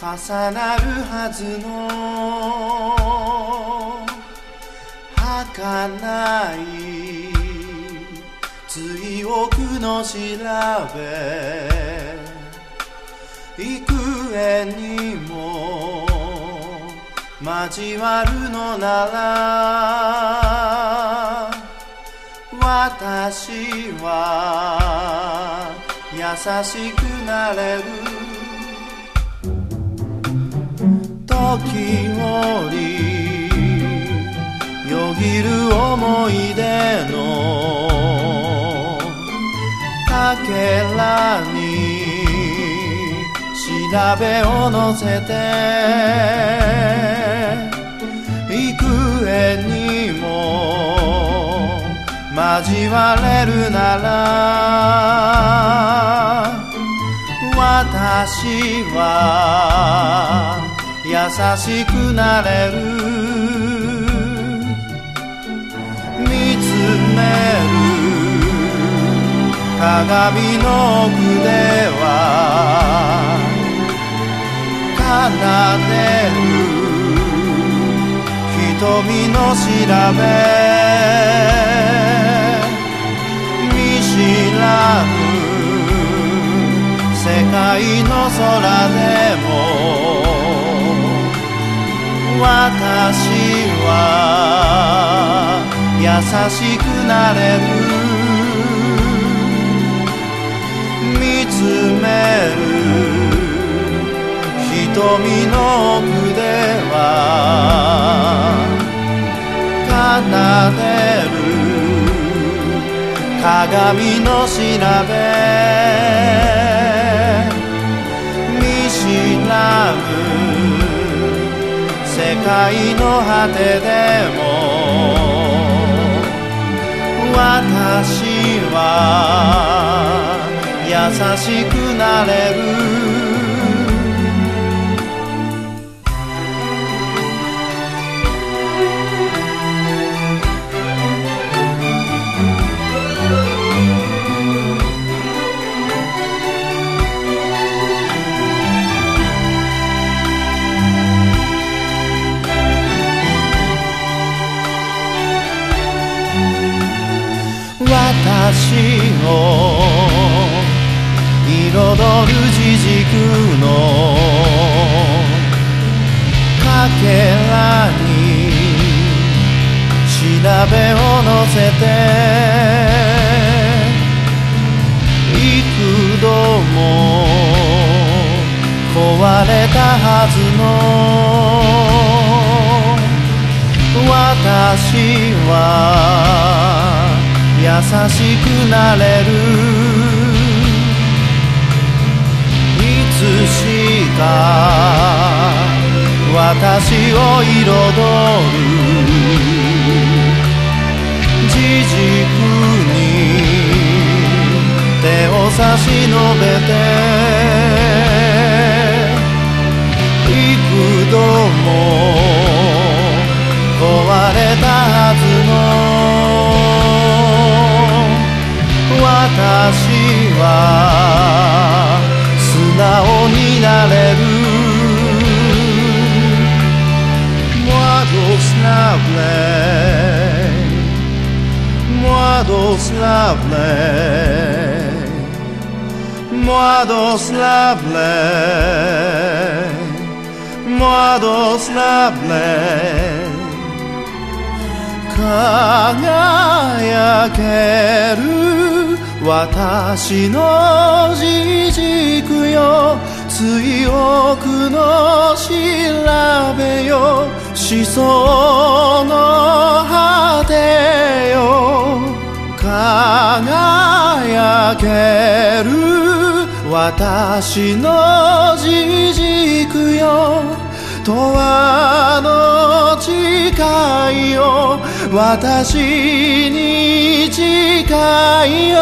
重なるはずの儚い追憶の調べ幾重にも交わるのなら私は優しくなれる時折よぎる思い出のかけらに調べを乗せて幾重にも交われるなら私は優しくなれる。見つめる。鏡の奥では奏でる。瞳の調べ。らぬ世界の空でも私は優しくなれる。見つめる瞳の奥では奏で鏡の調べ。見知らぬ世界の果てでも私は優しくなれる。私を彩る地軸のかけらに調べを乗せて幾度も壊れたはずの私はしくなれる。いつしか私を彩る。自軸に手を差し伸べて Moi doslawne Moi doslawne Moi doslawne Moi doslawne 輝ける私の自軸よ追憶の調べよ思想の果てよ。輝ける私の自軸よ。永遠の誓いを私に誓いよ。